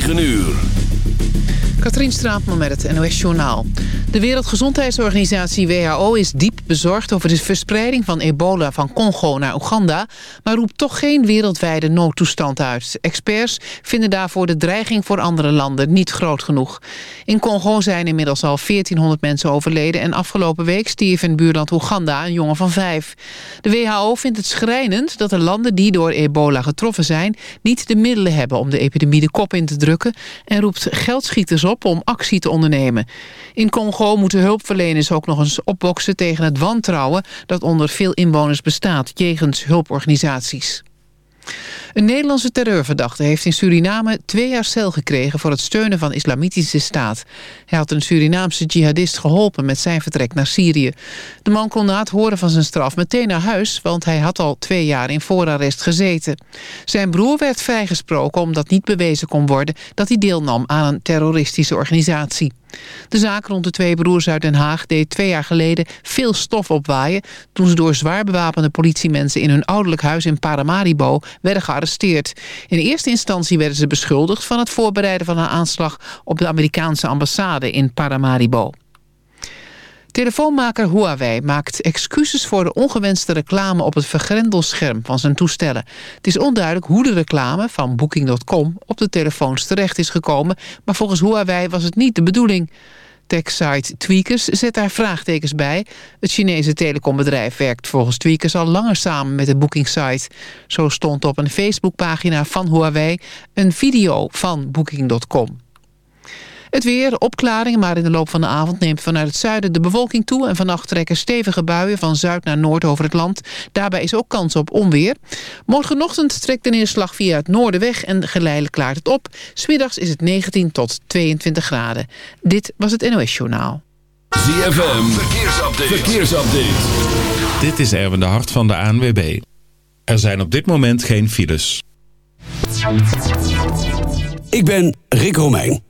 9 uur. Katrien Straatman met het NOS Journaal. De Wereldgezondheidsorganisatie WHO is diep bezorgd over de verspreiding van ebola van Congo naar Oeganda, maar roept toch geen wereldwijde noodtoestand uit. Experts vinden daarvoor de dreiging voor andere landen niet groot genoeg. In Congo zijn inmiddels al 1400 mensen overleden en afgelopen week stierf in buurland Oeganda een jongen van vijf. De WHO vindt het schrijnend dat de landen die door ebola getroffen zijn niet de middelen hebben om de epidemie de kop in te drukken en roept geldschieters op om actie te ondernemen. In Congo moeten hulpverleners ook nog eens opboksen tegen het wantrouwen dat onder veel inwoners bestaat jegens hulporganisaties. Een Nederlandse terreurverdachte heeft in Suriname twee jaar cel gekregen voor het steunen van islamitische staat. Hij had een Surinaamse jihadist geholpen met zijn vertrek naar Syrië. De man kon na het horen van zijn straf meteen naar huis, want hij had al twee jaar in voorarrest gezeten. Zijn broer werd vrijgesproken omdat niet bewezen kon worden dat hij deelnam aan een terroristische organisatie. De zaak rond de twee broers uit Den Haag deed twee jaar geleden veel stof opwaaien... toen ze door zwaar bewapende politiemensen in hun ouderlijk huis in Paramaribo werden gearresteerd. In eerste instantie werden ze beschuldigd van het voorbereiden van een aanslag op de Amerikaanse ambassade in Paramaribo. Telefoonmaker Huawei maakt excuses voor de ongewenste reclame op het vergrendelscherm van zijn toestellen. Het is onduidelijk hoe de reclame van Booking.com op de telefoons terecht is gekomen, maar volgens Huawei was het niet de bedoeling. Tech-site Tweakers zet daar vraagtekens bij. Het Chinese telecombedrijf werkt volgens Tweakers al langer samen met de bookingsite. Zo stond op een Facebookpagina van Huawei een video van Booking.com. Het weer, opklaringen, maar in de loop van de avond neemt vanuit het zuiden de bewolking toe... en vannacht trekken stevige buien van zuid naar noord over het land. Daarbij is ook kans op onweer. Morgenochtend trekt de neerslag via het noorden weg en geleidelijk klaart het op. Smiddags is het 19 tot 22 graden. Dit was het NOS Journaal. ZFM, verkeersupdate. verkeersupdate. Dit is Erwin de Hart van de ANWB. Er zijn op dit moment geen files. Ik ben Rick Romeijn.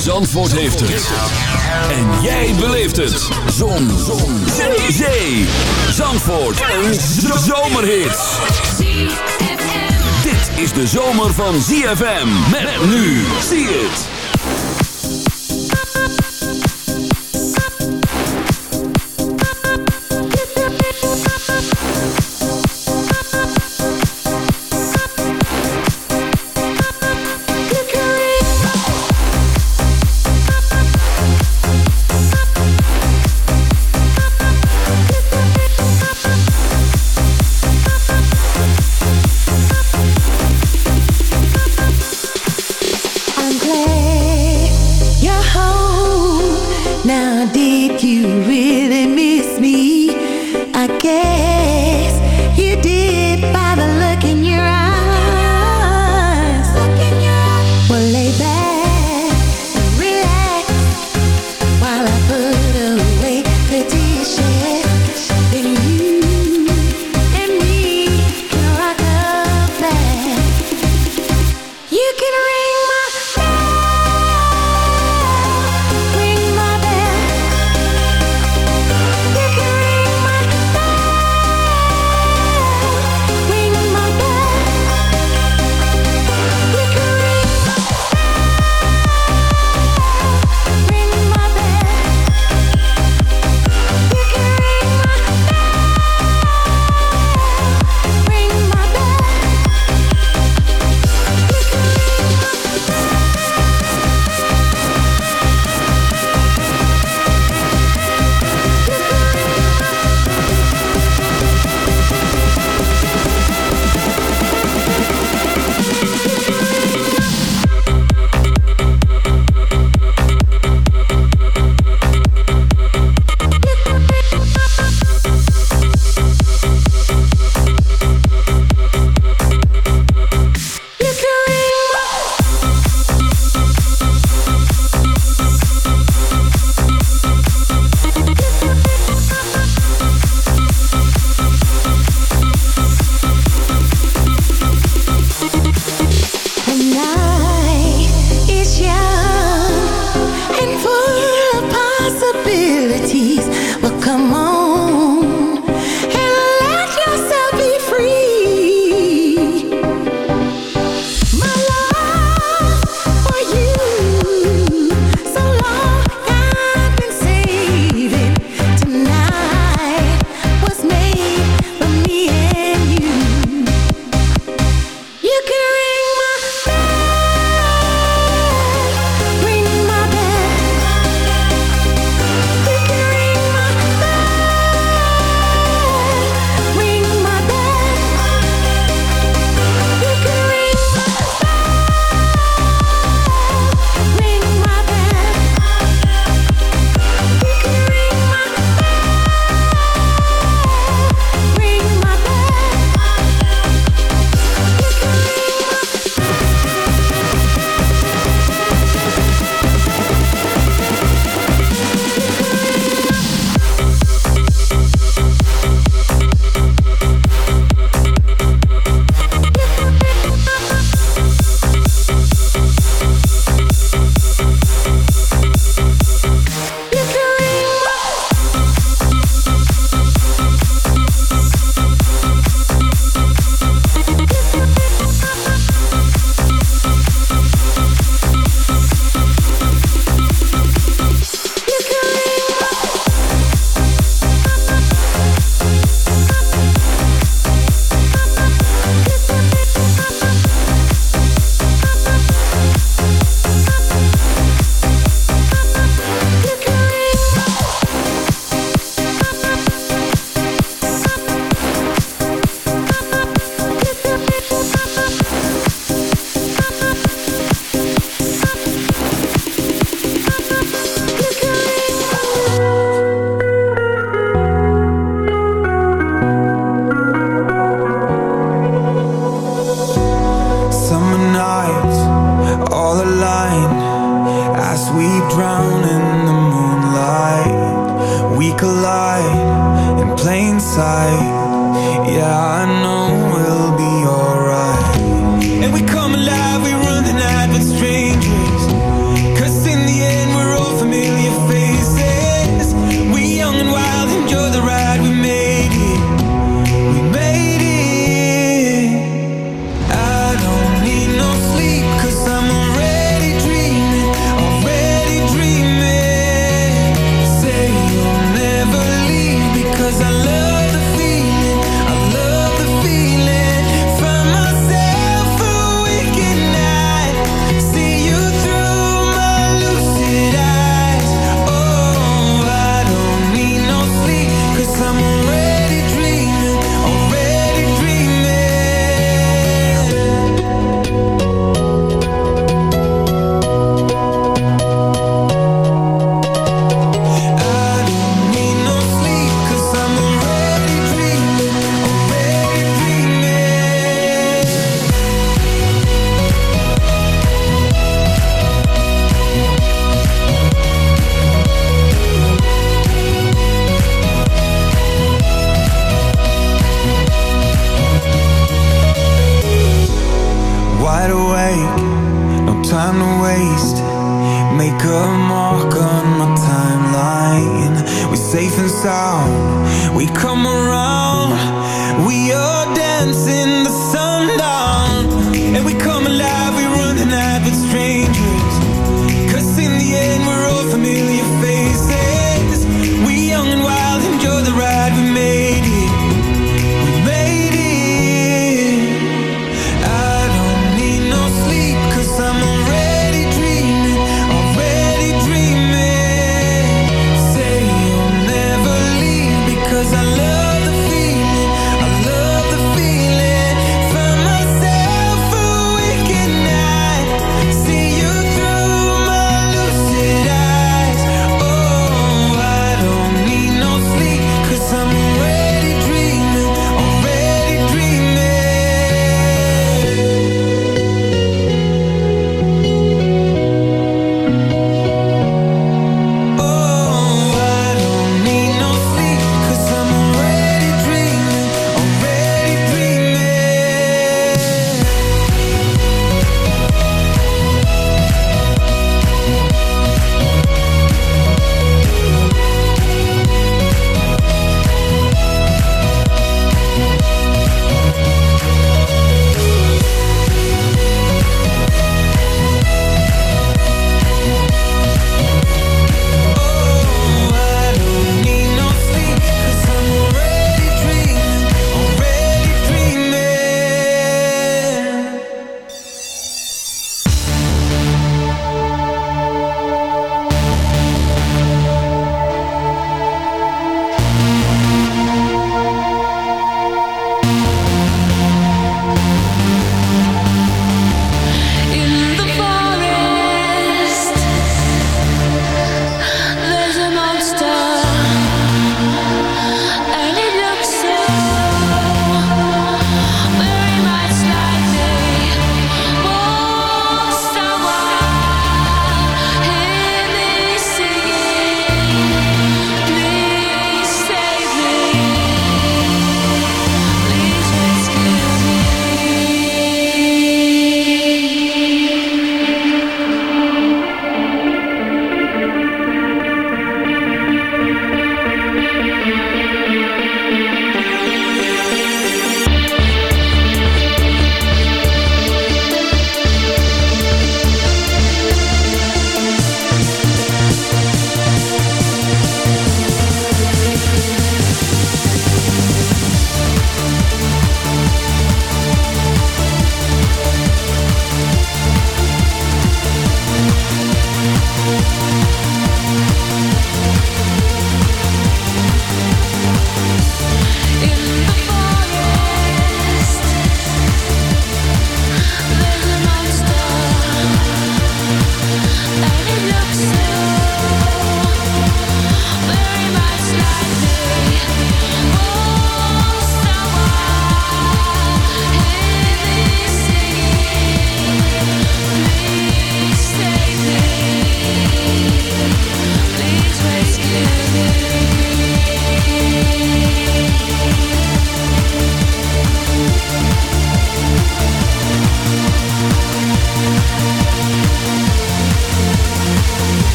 Zandvoort heeft het. En jij beleeft het. Zon. Zon. Zee. Zee. Zandvoort. Een zomerhit. Dit is de zomer van ZFM. Met nu. Zie het.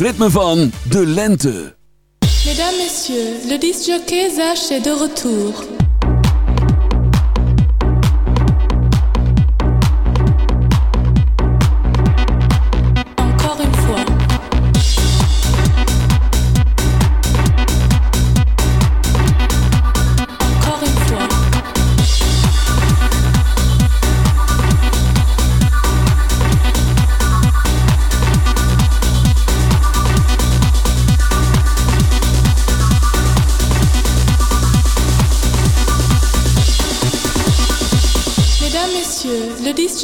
Het ritme van de lente. Mesdames, messieurs, le disc jockey Zach est de retour.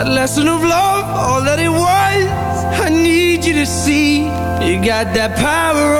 That lesson of love, all that it was. I need you to see. You got that power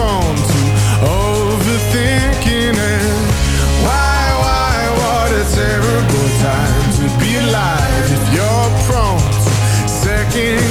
overthinking it. Why, why, what a terrible time to be alive if you're prone to second